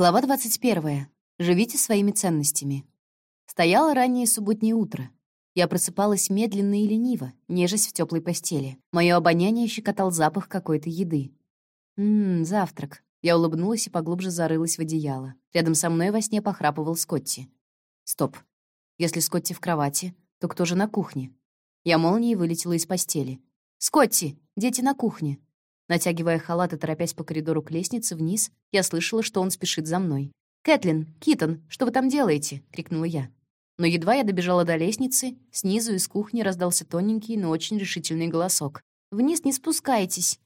Глава 21. Живите своими ценностями. Стояло раннее субботнее утро. Я просыпалась медленно и лениво, нежесть в теплой постели. Моё обоняние щекотал запах какой-то еды. Ммм, завтрак. Я улыбнулась и поглубже зарылась в одеяло. Рядом со мной во сне похрапывал Скотти. Стоп. Если Скотти в кровати, то кто же на кухне? Я молнией вылетела из постели. «Скотти! Дети на кухне!» Натягивая халат и торопясь по коридору к лестнице вниз, я слышала, что он спешит за мной. «Кэтлин! Китон! Что вы там делаете?» — крикнула я. Но едва я добежала до лестницы, снизу из кухни раздался тоненький, но очень решительный голосок. «Вниз не спускайтесь!»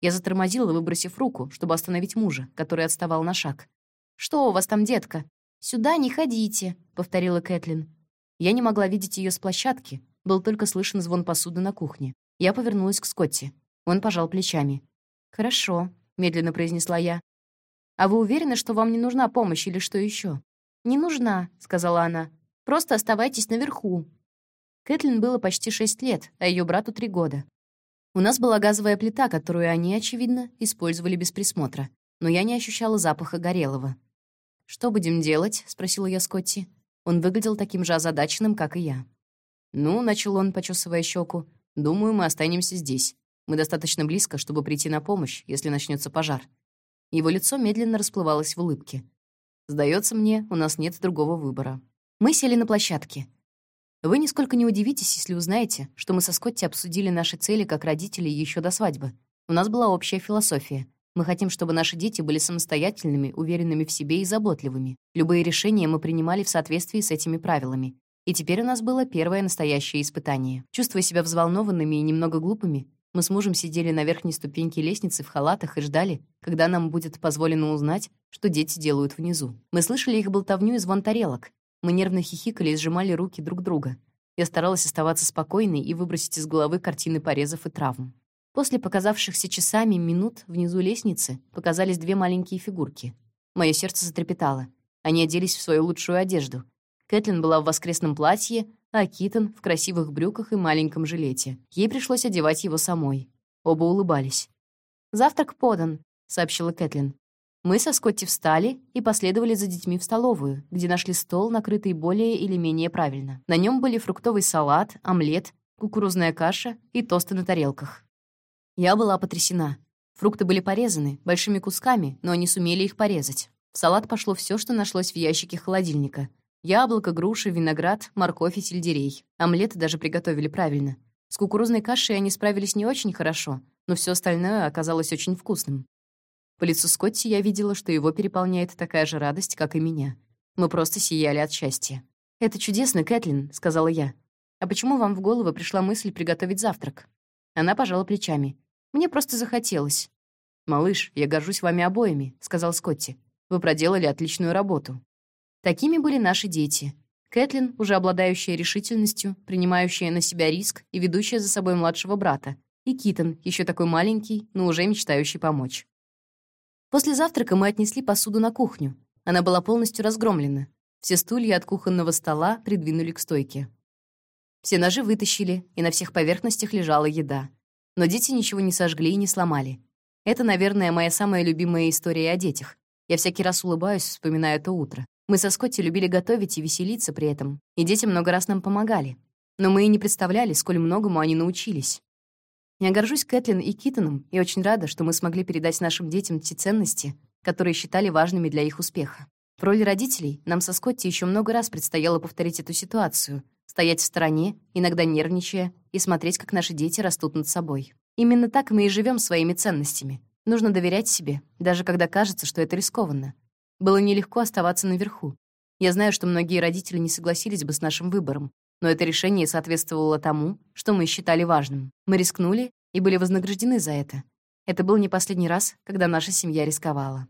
Я затормозила, выбросив руку, чтобы остановить мужа, который отставал на шаг. «Что у вас там, детка?» «Сюда не ходите», — повторила Кэтлин. Я не могла видеть ее с площадки, был только слышен звон посуды на кухне. Я повернулась к Скотти. Он пожал плечами. «Хорошо», — медленно произнесла я. «А вы уверены, что вам не нужна помощь или что еще? «Не нужна», — сказала она. «Просто оставайтесь наверху». Кэтлин было почти шесть лет, а ее брату три года. У нас была газовая плита, которую они, очевидно, использовали без присмотра, но я не ощущала запаха горелого. «Что будем делать?» — спросила я Скотти. Он выглядел таким же озадаченным, как и я. «Ну», — начал он, почесывая щеку, — «думаю, мы останемся здесь. Мы достаточно близко, чтобы прийти на помощь, если начнется пожар. Его лицо медленно расплывалось в улыбке. Сдается мне, у нас нет другого выбора. Мы сели на площадке. Вы нисколько не удивитесь, если узнаете, что мы со Скотти обсудили наши цели как родители еще до свадьбы. У нас была общая философия. Мы хотим, чтобы наши дети были самостоятельными, уверенными в себе и заботливыми. Любые решения мы принимали в соответствии с этими правилами. И теперь у нас было первое настоящее испытание. Чувствуя себя взволнованными и немного глупыми, мы с мужем сидели на верхней ступеньке лестницы в халатах и ждали, когда нам будет позволено узнать, что дети делают внизу. Мы слышали их болтовню и звон тарелок. Мы нервно хихикали и сжимали руки друг друга. Я старалась оставаться спокойной и выбросить из головы картины порезов и травм. После показавшихся часами минут внизу лестницы показались две маленькие фигурки. Мое сердце затрепетало. Они оделись в свою лучшую одежду. Кэтлин была в воскресном платье, а Китон в красивых брюках и маленьком жилете. Ей пришлось одевать его самой. Оба улыбались. «Завтрак подан», — сообщила Кэтлин. Мы со Скотти встали и последовали за детьми в столовую, где нашли стол, накрытый более или менее правильно. На нем были фруктовый салат, омлет, кукурузная каша и тосты на тарелках. Я была потрясена. Фрукты были порезаны, большими кусками, но они сумели их порезать. В салат пошло все, что нашлось в ящике холодильника. Яблоко, груши, виноград, морковь и сельдерей. Омлеты даже приготовили правильно. С кукурузной кашей они справились не очень хорошо, но все остальное оказалось очень вкусным. По лицу Скотти я видела, что его переполняет такая же радость, как и меня. Мы просто сияли от счастья. «Это чудесно, Кэтлин», — сказала я. «А почему вам в голову пришла мысль приготовить завтрак?» Она пожала плечами. «Мне просто захотелось». «Малыш, я горжусь вами обоими», — сказал Скотти. «Вы проделали отличную работу». Такими были наши дети. Кэтлин, уже обладающая решительностью, принимающая на себя риск и ведущая за собой младшего брата, и Китон, еще такой маленький, но уже мечтающий помочь. После завтрака мы отнесли посуду на кухню. Она была полностью разгромлена. Все стулья от кухонного стола придвинули к стойке. Все ножи вытащили, и на всех поверхностях лежала еда. Но дети ничего не сожгли и не сломали. Это, наверное, моя самая любимая история о детях. Я всякий раз улыбаюсь, вспоминая это утро. Мы со Скотти любили готовить и веселиться при этом, и дети много раз нам помогали. Но мы и не представляли, сколь многому они научились. Я горжусь Кэтлин и Китоном и очень рада, что мы смогли передать нашим детям те ценности, которые считали важными для их успеха. В роли родителей нам со Скотти еще много раз предстояло повторить эту ситуацию, стоять в стороне, иногда нервничая, и смотреть, как наши дети растут над собой. Именно так мы и живем своими ценностями. Нужно доверять себе, даже когда кажется, что это рискованно. Было нелегко оставаться наверху. Я знаю, что многие родители не согласились бы с нашим выбором, но это решение соответствовало тому, что мы считали важным. Мы рискнули и были вознаграждены за это. Это был не последний раз, когда наша семья рисковала.